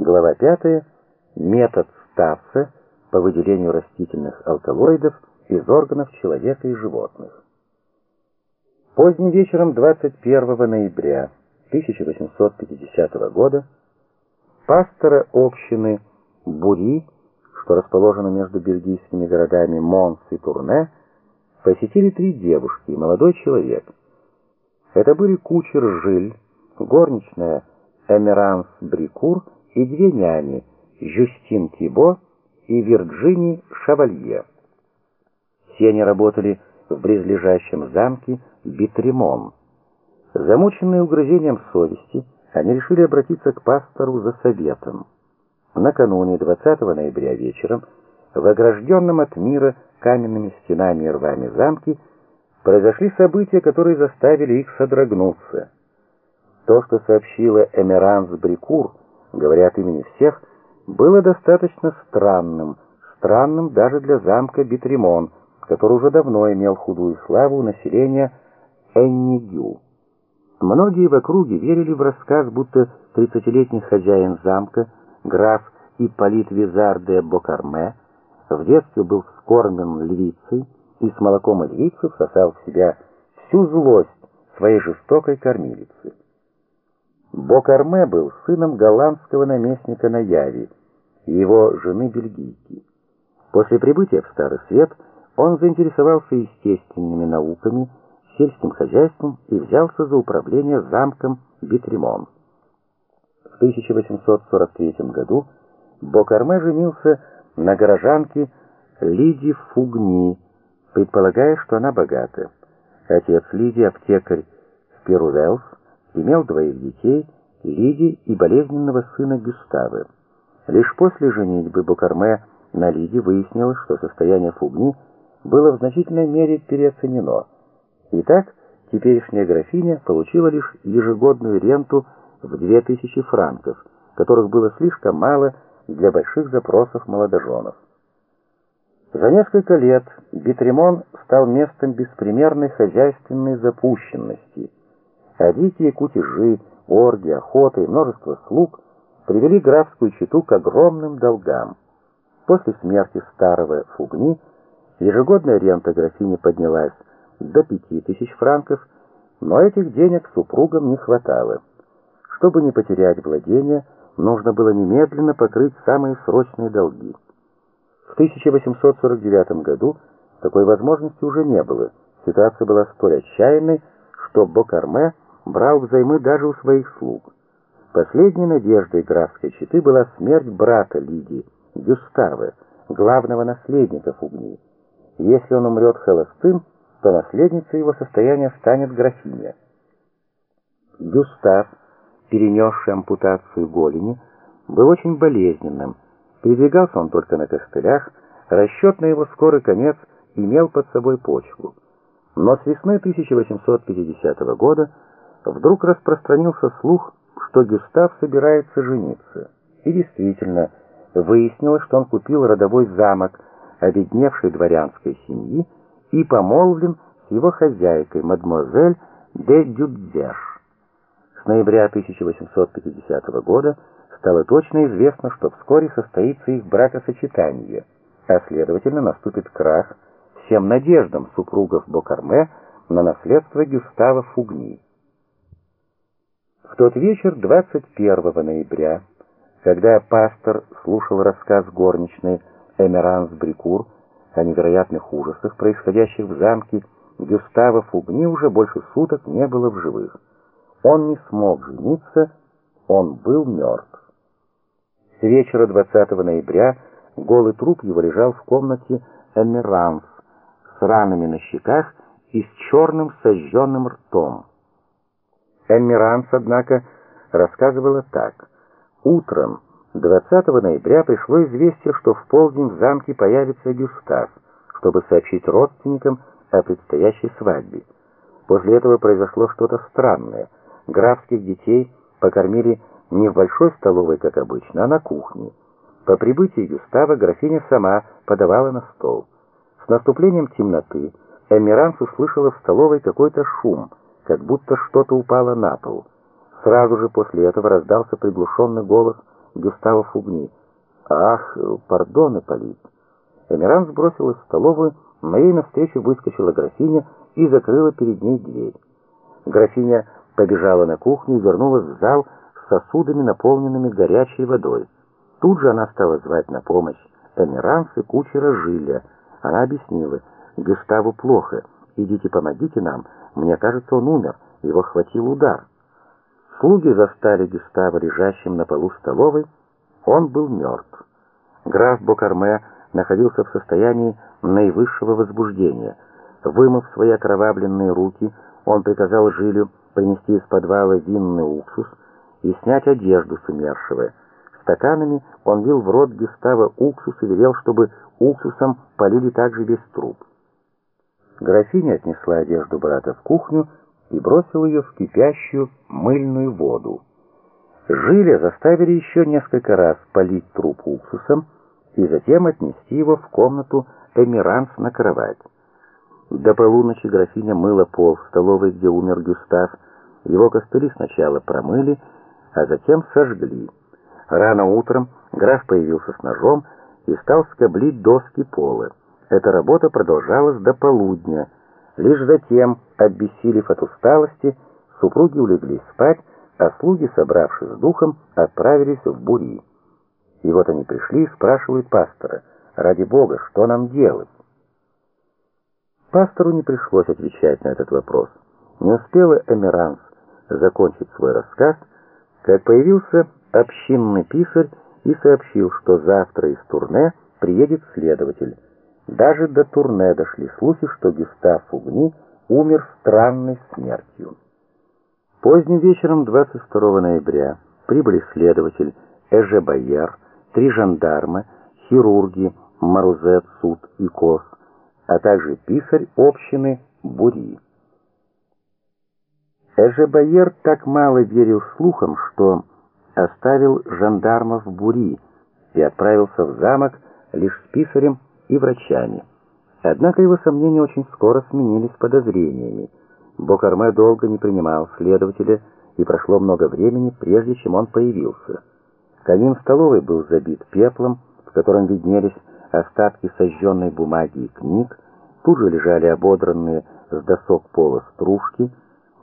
Глава 5. Метод Стасса по выделению растительных алкалоидов из органов человека и животных. Поздним вечером 21 ноября 1850 года пастора общины Бури, что расположено между бельгийскими городами Монс и Турне, посетили три девушки и молодой человек. Это были кучер Жиль, горничная Эмеранс Брикур и две няни Жюстин Тибо и Вирджини Шавалье. Все они работали в близлежащем замке Битремон. Замученные угрызением совести, они решили обратиться к пастору за советом. Накануне 20 ноября вечером в огражденном от мира каменными стенами и рвами замке произошли события, которые заставили их содрогнуться. То, что сообщила Эмеранс Брикур, говоря от имени всех, было достаточно странным, странным даже для замка Битремон, который уже давно имел худую славу у населения Эннигю. Многие в округе верили в рассказ, будто тридцатилетний хозяин замка, граф Ипполит Визар де Бокарме, в детстве был вскормлен львицей и с молоком львицы всосал в себя всю злость своей жестокой кормилицы. Бокарме был сыном голландского наместника на Яве и его жены бельгийки. После прибытия в Старый Свет он заинтересовался естественными науками, сельским хозяйством и взялся за управление замком Битремон. В 1843 году Бокарме женился на горожанке Лиди Фугни, предполагая, что она богата. Отец Лиди, аптекарь Перувелс, имел двоих детей, Лиди и болезненного сына Гюставы. Лишь после женитьбы Букарме на Лиди выяснилось, что состояние Фугни было в значительной мере переоценено. Итак, теперешняя графиня получила лишь ежегодную ренту в 2000 франков, которых было слишком мало для больших запросов молодоженов. За несколько лет Битремон стал местом беспримерной хозяйственной запущенности – а дикие кутежи, орги, охота и множество слуг привели графскую чету к огромным долгам. После смерти старого Фугни ежегодная рента графини поднялась до пяти тысяч франков, но этих денег супругам не хватало. Чтобы не потерять владения, нужно было немедленно покрыть самые срочные долги. В 1849 году такой возможности уже не было. Ситуация была столь отчаянной, что Бокарме брал взаймы даже у своих слуг. Последней надеждой графской четы была смерть брата Лидии, Гюстава, главного наследника Фугни. Если он умрет холостым, то наследницей его состояния станет графиня. Гюстав, перенесший ампутацию голени, был очень болезненным. Передвигался он только на костылях, расчет на его скорый конец имел под собой почву. Но с весны 1850 года вдруг распространился слух, что Гюстав собирается жениться. И действительно, выяснилось, что он купил родовой замок обедневшей дворянской семьи и помолвлен с его хозяйкой, мадемуазель де Дюдзеш. С ноября 1850 года стало точно известно, что вскоре состоится их бракосочетание, а следовательно наступит крах всем надеждам супругов Бокарме на наследство Гюстава Фугни. В тот вечер 21 ноября, когда пастор слушал рассказ горничной Эмеранс Брикур о невероятных ужасах, происходящих в замке, Гюстава Фугни уже больше суток не было в живых. Он не смог жениться, он был мертв. С вечера 20 ноября голый труп его лежал в комнате Эмеранс с ранами на щеках и с черным сожженным ртом. Эммиранс, однако, рассказывала так. Утром 20 ноября пришло известие, что в полдень в замке появится Гюстав, чтобы сообщить родственникам о предстоящей свадьбе. После этого произошло что-то странное. Графских детей покормили не в большой столовой, как обычно, а на кухне. По прибытии Гюстава графиня сама подавала на стол. С наступлением темноты Эмиранс услышала в столовой какой-то шум — как будто что-то упало на пол. Сразу же после этого раздался приглушенный голос Гюстава Фугни. «Ах, пардон, Ипполит». Эмиранс бросилась в столовую, но ей навстречу выскочила графиня и закрыла перед ней дверь. Графиня побежала на кухню и вернулась в зал с сосудами, наполненными горячей водой. Тут же она стала звать на помощь Эмиранс и кучера Жиля. Она объяснила, Гюставу плохо, идите помогите нам, мне кажется, он умер, его хватил удар. Слуги застали Гюстава лежащим на полу столовой, он был мертв. Граф Бокарме находился в состоянии наивысшего возбуждения. Вымыв свои окровавленные руки, он приказал Жилю принести из подвала винный уксус и снять одежду с умершего. Стаканами он лил в рот Гюстава уксус и велел, чтобы уксусом полили также весь труп. Графиня отнесла одежду брата в кухню и бросила ее в кипящую мыльную воду. Жиля заставили еще несколько раз полить труп уксусом и затем отнести его в комнату Эмиранс на кровать. До полуночи графиня мыла пол в столовой, где умер Гюстав. Его костыли сначала промыли, а затем сожгли. Рано утром граф появился с ножом и стал скоблить доски пола. Эта работа продолжалась до полудня. Лишь затем, обессилев от усталости, супруги улеглись спать, а слуги, собравшись с духом, отправились в бури. И вот они пришли и спрашивают пастора, «Ради Бога, что нам делать?» Пастору не пришлось отвечать на этот вопрос. Не успела Эмиранс закончить свой рассказ, как появился общинный писарь и сообщил, что завтра из Турне приедет следователь. Даже до Турне дошли слухи, что Гюстав Угни умер странной смертью. Поздним вечером 22 ноября прибыли следователь Эже Байер, три жандарма, хирурги Марузет, Суд и Кос, а также писарь общины Бури. Эже Байер так мало верил слухам, что оставил жандармов Бури и отправился в замок лишь с писарем и врачами. Однако его сомнения очень скоро сменились подозрениями. Бокарме долго не принимал следователя, и прошло много времени, прежде чем он появился. Камин столовой был забит пеплом, в котором виднелись остатки сожженной бумаги и книг, тут же лежали ободранные с досок пола стружки,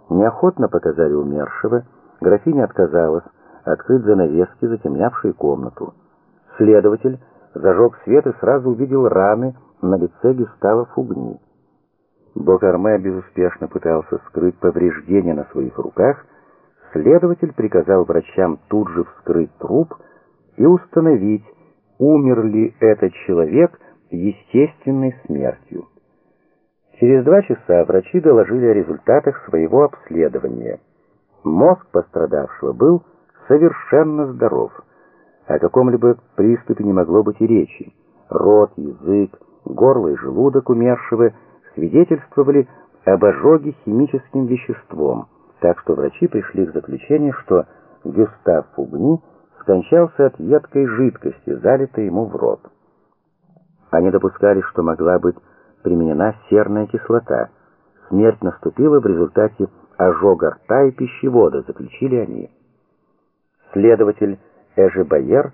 неохотно показали умершего, графиня отказалась открыть занавески, затемнявшие комнату. Следователь зажег свет и сразу увидел раны на лице Гюстава Фугни. Бокарме безуспешно пытался скрыть повреждения на своих руках, следователь приказал врачам тут же вскрыть труп и установить, умер ли этот человек естественной смертью. Через два часа врачи доложили о результатах своего обследования. Мозг пострадавшего был совершенно здоров. О каком-либо приступе не могло быть и речи. Рот, язык, горло и желудок умершего свидетельствовали об ожоге химическим веществом, так что врачи пришли к заключению, что Гюстав Фугни скончался от едкой жидкости, залитой ему в рот. Они допускали, что могла быть применена серная кислота. Смерть наступила в результате ожога рта и пищевода, заключили они. Следователь Эжи Байер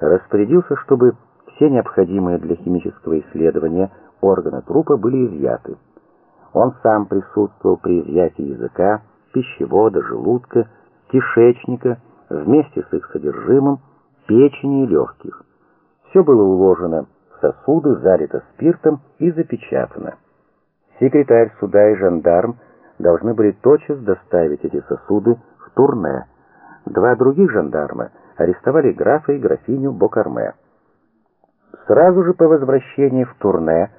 распорядился, чтобы все необходимые для химического исследования органы трупа были изъяты. Он сам присутствовал при изъятии языка, пищевода, желудка, кишечника, вместе с их содержимым, печени и легких. Все было уложено в сосуды, залито спиртом и запечатано. Секретарь суда и жандарм должны были тотчас доставить эти сосуды в Турне. Два других жандарма арестовали графа и графиню Бокарме. Сразу же по возвращении в Турне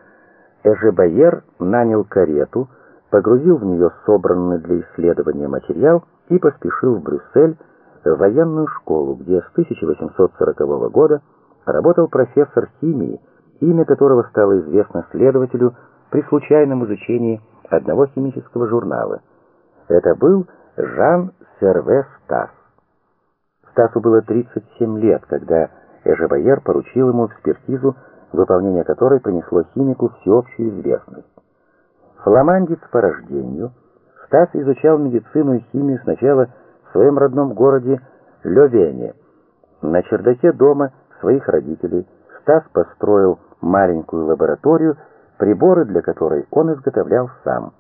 Эжебайер нанял карету, погрузил в нее собранный для исследования материал и поспешил в Брюссель, в военную школу, где с 1840 года работал профессор химии, имя которого стало известно следователю при случайном изучении одного химического журнала. Это был Жан Серве Стас. Стасу было 37 лет, когда Эжебайер поручил ему экспертизу выполнение которой принесло химику всеобщую известность. Фламандец по рождению, Стас изучал медицину и химию сначала в своем родном городе Лёвене, На чердаке дома своих родителей Стас построил маленькую лабораторию, приборы для которой он изготовлял сам.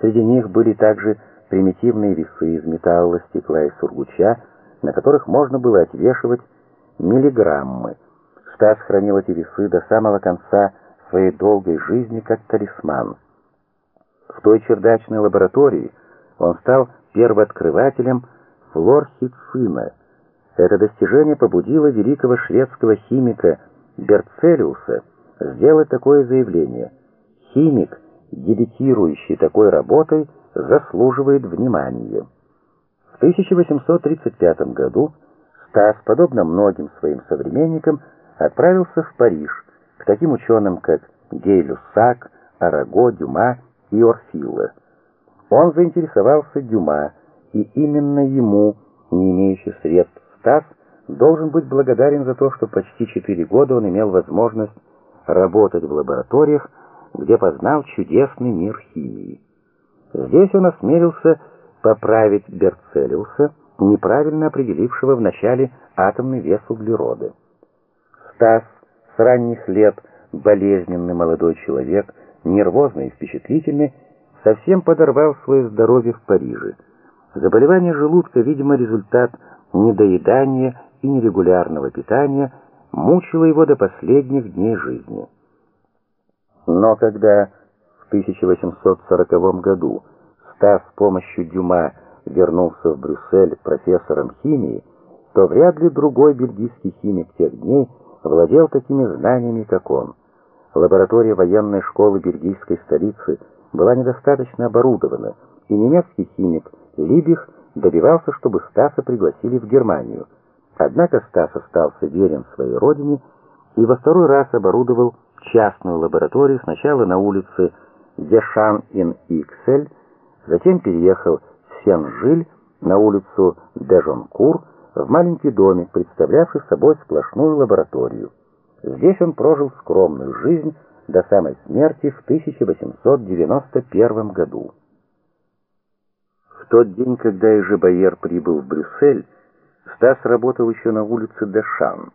Среди них были также примитивные весы из металла, стекла и сургуча, на которых можно было отвешивать миллиграммы. Стас хранил эти весы до самого конца своей долгой жизни как талисман. В той чердачной лаборатории он стал первооткрывателем флорхицина. Это достижение побудило великого шведского химика Берцелиуса сделать такое заявление. Химик, дебютирующий такой работой, заслуживает внимания. В 1835 году Стас, подобно многим своим современникам, отправился в Париж к таким ученым, как Гей-Люссак, Араго, Дюма и Орфилла. Он заинтересовался Дюма, и именно ему, не имеющий средств, Стас должен быть благодарен за то, что почти четыре года он имел возможность работать в лабораториях, где познал чудесный мир химии. Здесь он осмелился поправить Берцелиуса, неправильно определившего в начале атомный вес углерода. Стас с ранних лет болезненный молодой человек, нервозный и впечатлительный, совсем подорвал свое здоровье в Париже. Заболевание желудка, видимо, результат недоедания и нерегулярного питания, мучило его до последних дней жизни. Но когда в 1840 году Стас с помощью Дюма вернулся в Брюссель профессором химии, то вряд ли другой бельгийский химик тех дней владел такими знаниями, как он. Лаборатория военной школы бельгийской столицы была недостаточно оборудована, и немецкий химик Либих добивался, чтобы Стаса пригласили в Германию. Однако Стас остался верен своей родине и во второй раз оборудовал частную лабораторию сначала на улице Дешан-ин-Иксель, затем переехал в Сен-Жиль на улицу Дежонкур, в маленький домик, представлявший собой сплошную лабораторию. Здесь он прожил скромную жизнь до самой смерти в 1891 году. В тот день, когда Ежебайер прибыл в Брюссель, Стас работал еще на улице Дешан.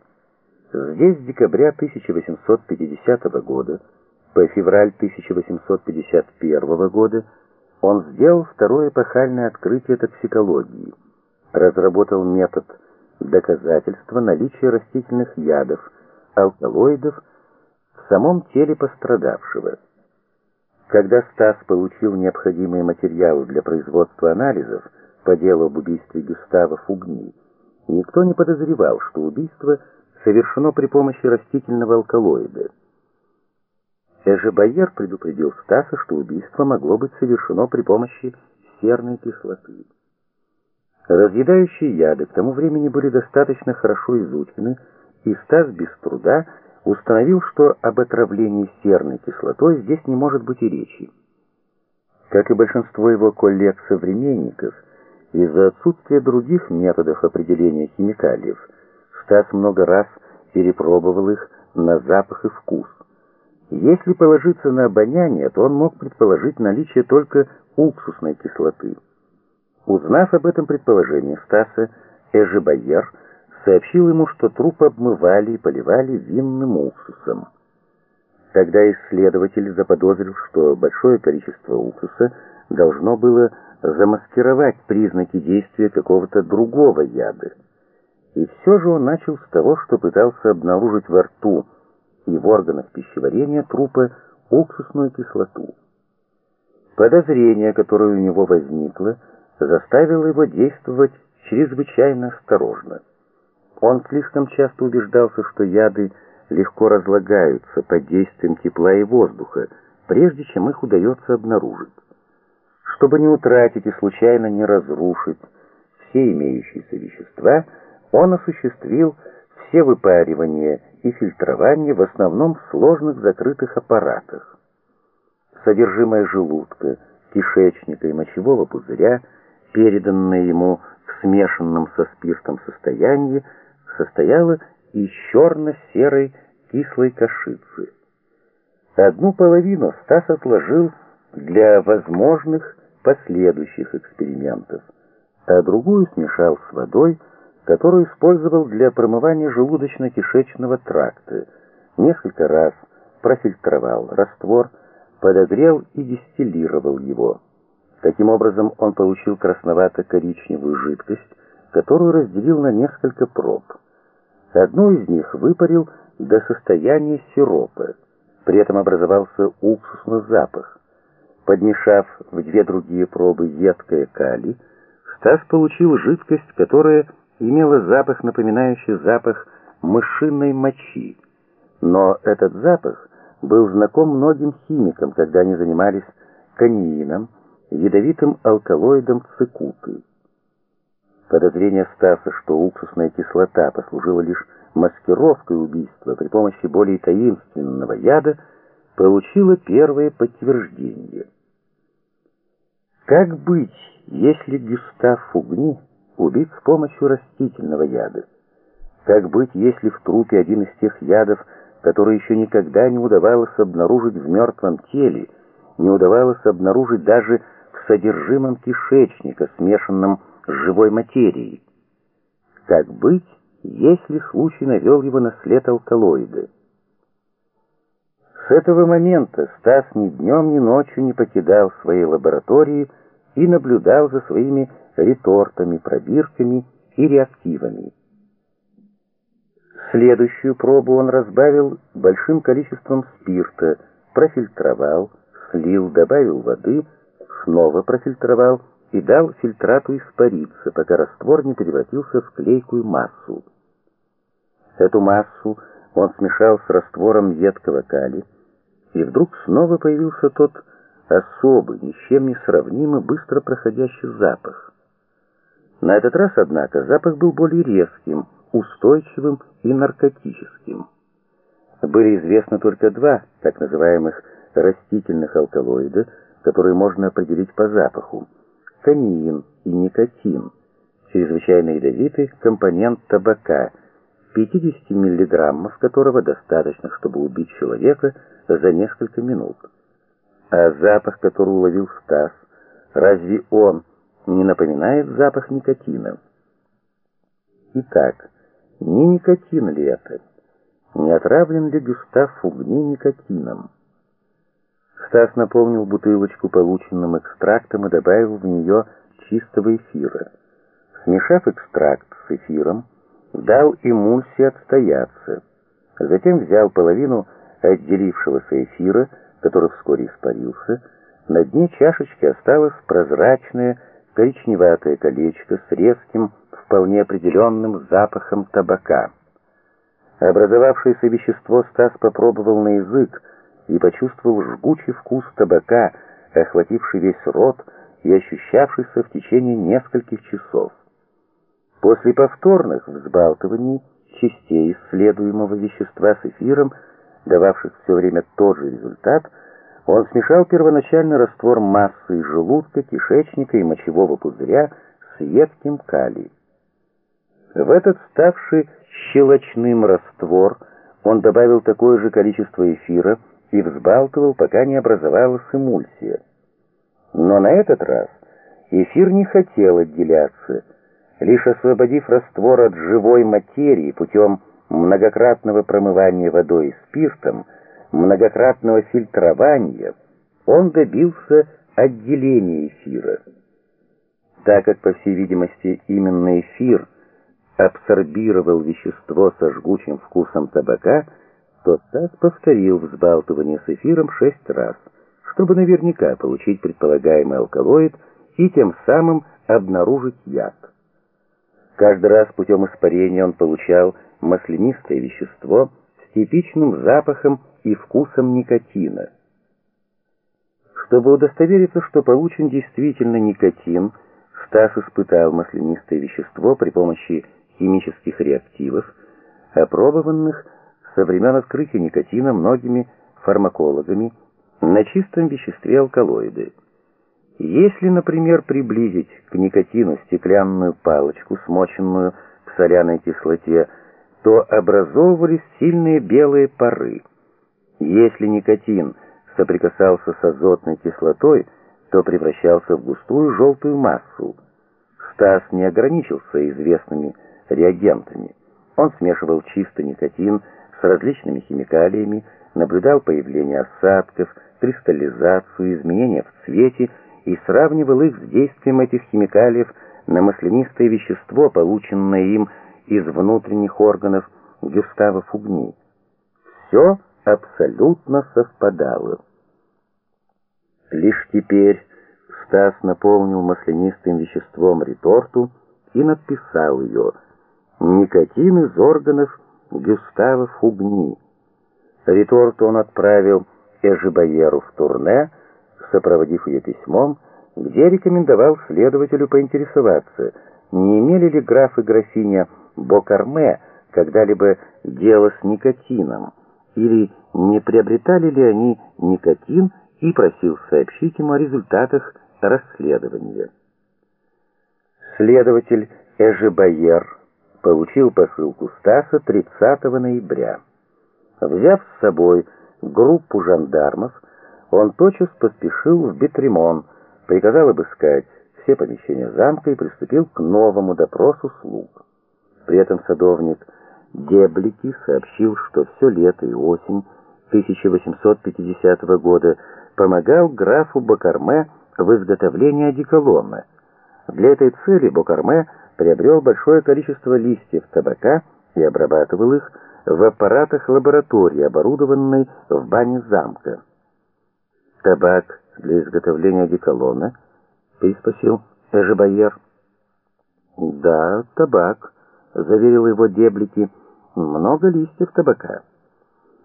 Здесь с декабря 1850 года по февраль 1851 года он сделал второе эпохальное открытие токсикологии – разработал метод доказательства наличия растительных ядов, алкалоидов в самом теле пострадавшего. Когда Стас получил необходимые материалы для производства анализов по делу об убийстве Гюстава Фугни, никто не подозревал, что убийство совершено при помощи растительного алкалоида. Эжебайер предупредил Стаса, что убийство могло быть совершено при помощи серной кислоты. Разъедающие яды к тому времени были достаточно хорошо изучены, и Стас без труда установил, что об отравлении серной кислотой здесь не может быть и речи. Как и большинство его коллег-современников, из-за отсутствия других методов определения химикалиев, Стас много раз перепробовал их на запах и вкус. Если положиться на обоняние, то он мог предположить наличие только уксусной кислоты. Узнав об этом предположении Стаса, Эжебайер сообщил ему, что труп обмывали и поливали винным уксусом. Тогда исследователь заподозрил, что большое количество уксуса должно было замаскировать признаки действия какого-то другого яда. И все же он начал с того, что пытался обнаружить во рту и в органах пищеварения трупа уксусную кислоту. Подозрение, которое у него возникло, заставило его действовать чрезвычайно осторожно. Он слишком часто убеждался, что яды легко разлагаются под действием тепла и воздуха, прежде чем их удается обнаружить. Чтобы не утратить и случайно не разрушить все имеющиеся вещества, он осуществил все выпаривания и фильтрование в основном в сложных закрытых аппаратах. Содержимое желудка, кишечника и мочевого пузыря – переданное ему в смешанном со спиртом состоянии, состояло из черно-серой кислой кашицы. Одну половину Стас отложил для возможных последующих экспериментов, а другую смешал с водой, которую использовал для промывания желудочно-кишечного тракта. Несколько раз профильтровал раствор, подогрел и дистиллировал его. Таким образом, он получил красновато-коричневую жидкость, которую разделил на несколько проб. Одну из них выпарил до состояния сиропа. При этом образовался уксусный запах. Подмешав в две другие пробы едкое калий, Стас получил жидкость, которая имела запах, напоминающий запах мышиной мочи. Но этот запах был знаком многим химикам, когда они занимались каниином, ядовитым алкалоидом цикуты. Подозрение Стаса, что уксусная кислота послужила лишь маскировкой убийства при помощи более таинственного яда, получило первое подтверждение. Как быть, если Гюстав Фугни убит с помощью растительного яда? Как быть, если в трупе один из тех ядов, которые еще никогда не удавалось обнаружить в мертвом теле, не удавалось обнаружить даже в содержимом кишечника, смешанном с живой материей? Как быть, если случай навел его на след алкалоида? С этого момента Стас ни днем, ни ночью не покидал своей лаборатории и наблюдал за своими ретортами, пробирками и реактивами. Следующую пробу он разбавил большим количеством спирта, профильтровал, слил, добавил воды, снова профильтровал и дал фильтрату испариться, пока раствор не превратился в клейкую массу. Эту массу он смешал с раствором едкого калия, и вдруг снова появился тот особый, ни с чем не сравнимый, быстро проходящий запах. На этот раз, однако, запах был более резким, устойчивым и наркотическим. Были известны только два так называемых растительных алкалоида, которые можно определить по запаху – каниин и никотин, чрезвычайно ядовитый компонент табака, 50 миллиграммов которого достаточно, чтобы убить человека за несколько минут. А запах, который уловил Стас, разве он не напоминает запах никотина? Итак, не никотин ли это? Не отравлен ли Гюстав Фугни никотином? Стас наполнил бутылочку полученным экстрактом и добавил в нее чистого эфира. Смешав экстракт с эфиром, дал эмульсии отстояться. Затем взял половину отделившегося эфира, который вскоре испарился, на дне чашечки осталось прозрачное коричневатое колечко с резким, вполне определенным запахом табака. Образовавшееся вещество Стас попробовал на язык и почувствовал жгучий вкус табака, охвативший весь рот и ощущавшийся в течение нескольких часов. После повторных взбалтываний частей исследуемого вещества с эфиром дававших все время тот же результат, он смешал первоначальный раствор массы из желудка, кишечника и мочевого пузыря с едким калием. В этот ставший щелочным раствор он добавил такое же количество эфира и взбалтывал, пока не образовалась эмульсия. Но на этот раз эфир не хотел отделяться, лишь освободив раствор от живой материи путем многократного промывания водой и спиртом, многократного фильтрования, он добился отделения эфира. Так как, по всей видимости, именно эфир абсорбировал вещество со жгучим вкусом табака, то Тасс повторил взбалтывание с эфиром шесть раз, чтобы наверняка получить предполагаемый алкалоид и тем самым обнаружить яд. Каждый раз путем испарения он получал маслянистое вещество с типичным запахом и вкусом никотина. Чтобы удостовериться, что получен действительно никотин, Стас испытал маслянистое вещество при помощи химических реактивов, опробованных со времен открытия никотина многими фармакологами на чистом веществе алкалоиды. Если, например, приблизить к никотину стеклянную палочку, смоченную в соляной кислоте, то образовывались сильные белые пары. Если никотин соприкасался с азотной кислотой, то превращался в густую желтую массу. Стас не ограничился известными реагентами. Он смешивал чистый никотин с различными химикалиями, наблюдал появление осадков, кристаллизацию, изменения в цвете и сравнивал их с действием этих химикалиев на маслянистое вещество, полученное им из внутренних органов Гюстава Фугни. Все абсолютно совпадало. Лишь теперь Стас наполнил маслянистым веществом реторту и надписал ее «Никотин из органов Гюстава Фугни». Реторту он отправил Эжибаеру в турне, сопроводив ее письмом, где рекомендовал следователю поинтересоваться, не имели ли граф и графиня Бокарме когда-либо дело с никотином, или не приобретали ли они никотин, и просил сообщить ему о результатах расследования. Следователь Эжебайер получил посылку Стаса 30 ноября. Взяв с собой группу жандармов, он тотчас поспешил в Бетремон, приказал обыскать все помещения замка и приступил к новому допросу слуг. При этом садовник Деблики сообщил, что все лето и осень 1850 года помогал графу Бакарме в изготовлении одеколона. Для этой цели Бакарме приобрел большое количество листьев табака и обрабатывал их в аппаратах лаборатории, оборудованной в бане замка. «Табак для изготовления одеколона?» — переспросил Эжебайер. «Да, табак», — заверил его Деблики, — «много листьев табака».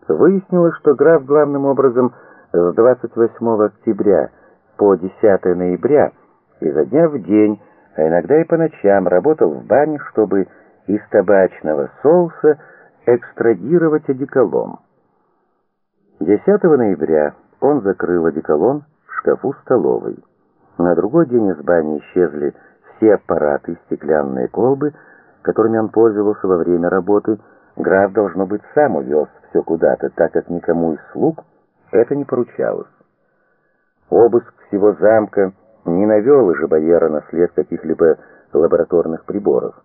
Выяснилось, что граф главным образом с 28 октября по 10 ноября изо дня в день, а иногда и по ночам работал в бане, чтобы из табачного соуса экстрадировать одеколон. 10 ноября он закрыл одеколон в шкафу столовой. На другой день из бани исчезли все аппараты и стеклянные колбы, которыми он пользовался во время работы. Граф, должно быть, сам увез все куда-то, так как никому из слуг это не поручалось. Обыск всего замка не навел и Жабоера на след каких-либо лабораторных приборов.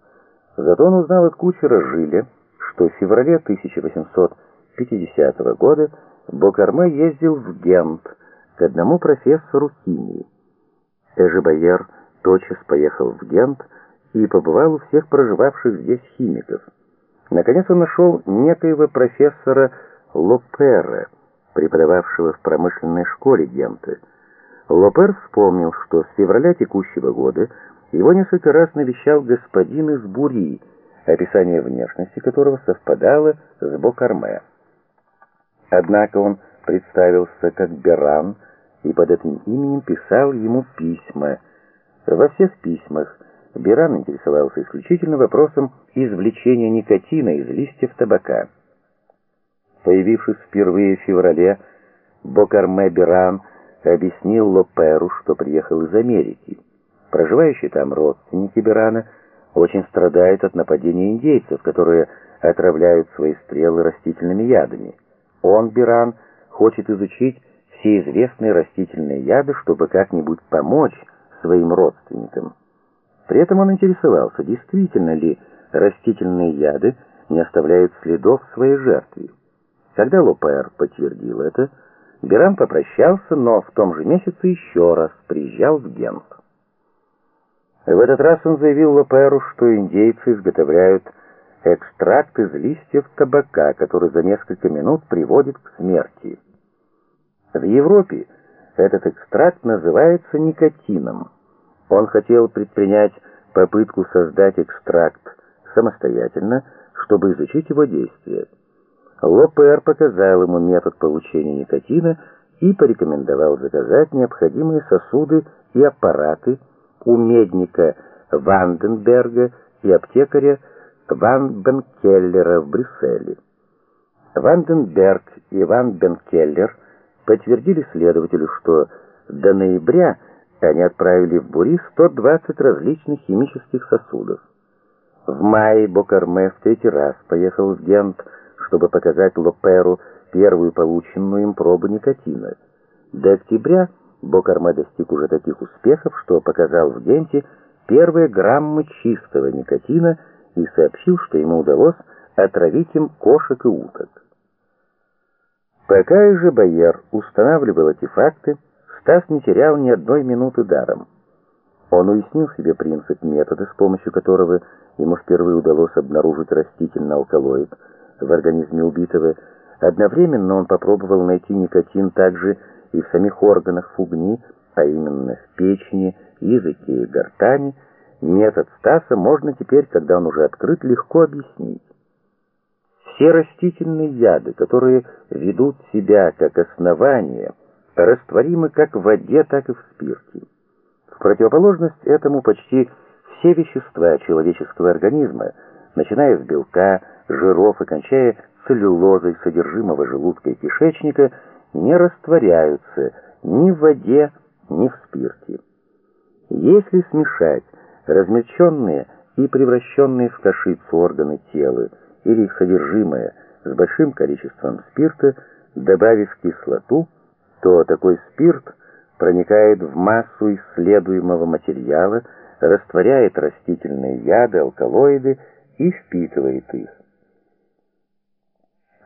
Зато он узнал от кучера Жиля, что в феврале 1850 года Бокарме ездил в Гент к одному профессору химии. Эжебайер тотчас поехал в Гент и побывал у всех проживавших здесь химиков. Наконец он нашел некоего профессора Лопера, преподававшего в промышленной школе Гента. Лопер вспомнил, что с февраля текущего года его несколько раз навещал господин из Бури, описание внешности которого совпадало с Бокарме. Однако он представился как Беран и под этим именем писал ему письма. Во всех письмах Беран интересовался исключительно вопросом извлечения никотина из листьев табака. Появившись впервые в феврале, Бокарме Беран объяснил Лоперу, что приехал из Америки. Проживающие там родственники Берана очень страдают от нападения индейцев, которые отравляют свои стрелы растительными ядами. Он, Беран, хочет изучить все известные растительные яды, чтобы как-нибудь помочь своим родственникам. При этом он интересовался, действительно ли растительные яды не оставляют следов в своей жертве. Когда Лопер подтвердил это, Беран попрощался, но в том же месяце еще раз приезжал в Гент. В этот раз он заявил Лоперу, что индейцы изготовляют экстракт из листьев табака, который за несколько минут приводит к смерти. В Европе этот экстракт называется никотином. Он хотел предпринять попытку создать экстракт самостоятельно, чтобы изучить его действие. Лопер показал ему метод получения никотина и порекомендовал заказать необходимые сосуды и аппараты у медника Ванденберга и аптекаря Ван Бенкеллера в Брюсселе. Ванденберг и Ван Бенкеллер подтвердили следователю, что до ноября они отправили в Бури 120 различных химических сосудов. В мае Бокарме в третий раз поехал в Гент, чтобы показать Лоперу первую полученную им пробу никотина. До октября Бокарме достиг уже таких успехов, что показал в Генте первые граммы чистого никотина и сообщил, что ему удалось отравить им кошек и уток. Пока же Байер устанавливал эти факты, Стас не терял ни одной минуты даром. Он уяснил себе принцип метода, с помощью которого ему впервые удалось обнаружить растительный алкалоид в организме убитого. Одновременно он попробовал найти никотин также и в самих органах фугни, а именно в печени, языке и гортани. Метод Стаса можно теперь, когда он уже открыт, легко объяснить. Все растительные яды, которые ведут себя как основание, растворимы как в воде, так и в спирте. В противоположность этому почти все вещества человеческого организма, начиная с белка, жиров и кончая целлюлозой содержимого желудка и кишечника, не растворяются ни в воде, ни в спирте. Если смешать размельченные и превращенные в кашицу органы тела или их содержимое с большим количеством спирта, добавив кислоту, то такой спирт проникает в массу исследуемого материала, растворяет растительные яды, алкалоиды и впитывает их.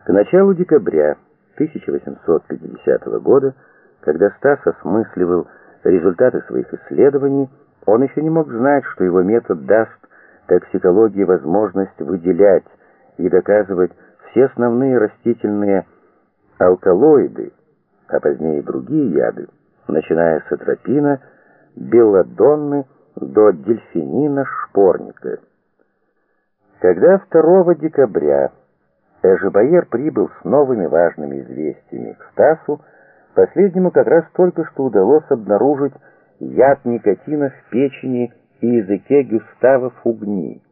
К началу декабря 1850 года, когда Стас осмысливал результаты своих исследований, он еще не мог знать, что его метод даст токсикологии возможность выделять и доказывать все основные растительные алкалоиды, а позднее и другие яды, начиная с атропина, белладонны до дельфинина шпорника. Когда 2 декабря Эжебайер прибыл с новыми важными известиями к Стасу, последнему как раз только что удалось обнаружить яд никотина в печени и языке Гюстава Фугни.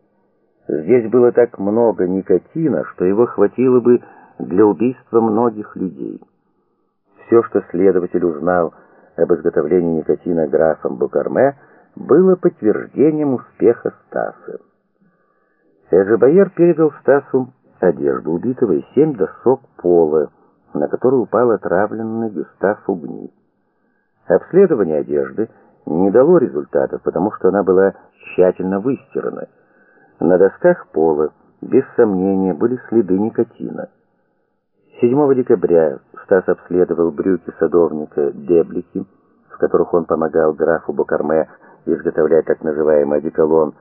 Здесь было так много никотина, что его хватило бы для убийства многих людей. Все, что следователь узнал об изготовлении никотина графом Букарме, было подтверждением успеха Стаса. Эжебайер передал Стасу одежду убитого и семь досок пола, на которые упал отравленный Гюстав Фугни. Обследование одежды не дало результатов, потому что она была тщательно выстирана. На досках пола, без сомнения, были следы никотина. 7 декабря Стас обследовал брюки садовника Деблики, в которых он помогал графу Бокарме изготовлять так называемый одеколон.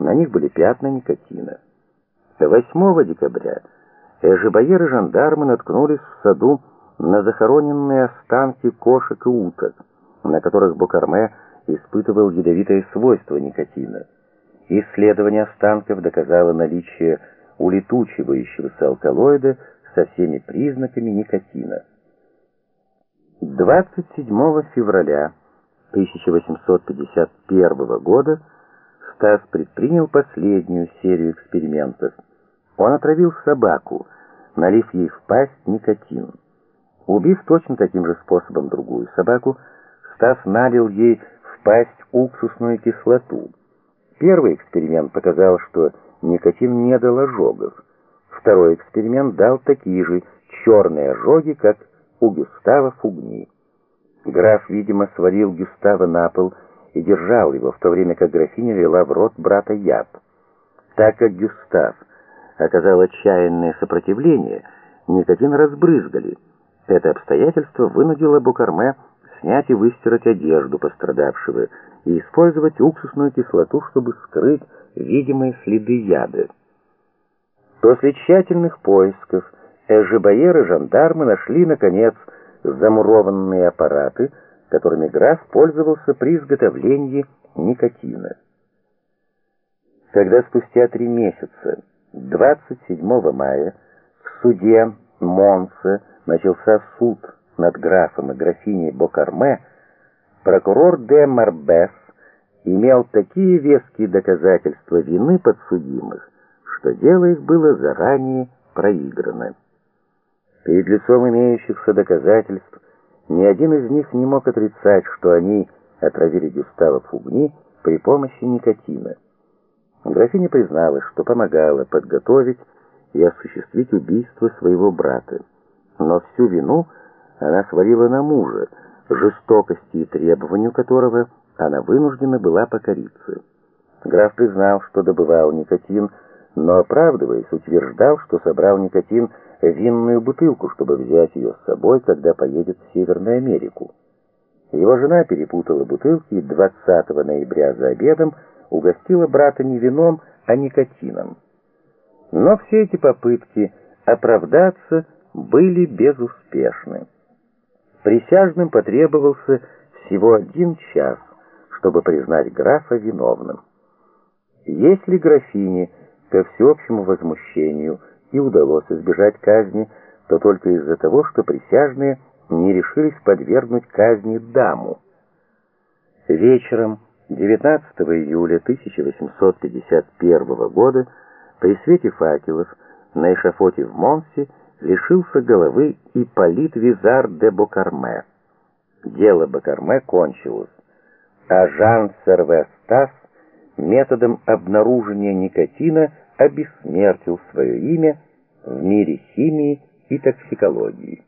На них были пятна никотина. 8 декабря Эжебоер и жандармы наткнулись в саду на захороненные останки кошек и уток, на которых Бокарме испытывал ядовитое свойство никотина. Исследование останков доказало наличие улетучивающегося алкалоида со всеми признаками никотина. 27 февраля 1851 года Стас предпринял последнюю серию экспериментов. Он отравил собаку, налив ей в пасть никотин. Убив точно таким же способом другую собаку, Стас налил ей в пасть уксусную кислоту. Первый эксперимент показал, что никотин не дал ожогов. Второй эксперимент дал такие же черные ожоги, как у Гюстава Фугни. Граф, видимо, свалил Гюстава на пол и держал его, в то время как графиня вела в рот брата яд. Так как Гюстав оказал отчаянное сопротивление, никотин разбрызгали. Это обстоятельство вынудило Букарме снять и выстирать одежду пострадавшего и использовать уксусную кислоту, чтобы скрыть видимые следы яда. После тщательных поисков Эжебаер и жандармы нашли, наконец, замурованные аппараты, которыми граф пользовался при изготовлении никотина. Когда спустя три месяца, 27 мая, в суде Монсе начался суд над графом и графиней Бокарме, прокурор де Марбес имел такие веские доказательства вины подсудимых, что дело их было заранее проиграно. Перед лицом имеющихся доказательств ни один из них не мог отрицать, что они отравили Гюстава Фугни при помощи никотина. Графиня призналась, что помогала подготовить и осуществить убийство своего брата. Но всю вину она свалила на мужа, жестокости и требованию которого она вынуждена была покориться. Граф признал, что добывал никотин но, оправдываясь, утверждал, что собрал никотин в винную бутылку, чтобы взять ее с собой, когда поедет в Северную Америку. Его жена перепутала бутылки и 20 ноября за обедом угостила брата не вином, а никотином. Но все эти попытки оправдаться были безуспешны. Присяжным потребовался всего один час, чтобы признать графа виновным. Если графине, ко всеобщему возмущению, и удалось избежать казни, то только из-за того, что присяжные не решились подвергнуть казни даму. Вечером 19 июля 1851 года при свете факелов на эшафоте в Монсе лишился головы Ипполит Визар де Бокарме. Дело Бокарме кончилось, а Жан Сервестас методом обнаружения никотина обессмертил свое имя в мире химии и токсикологии.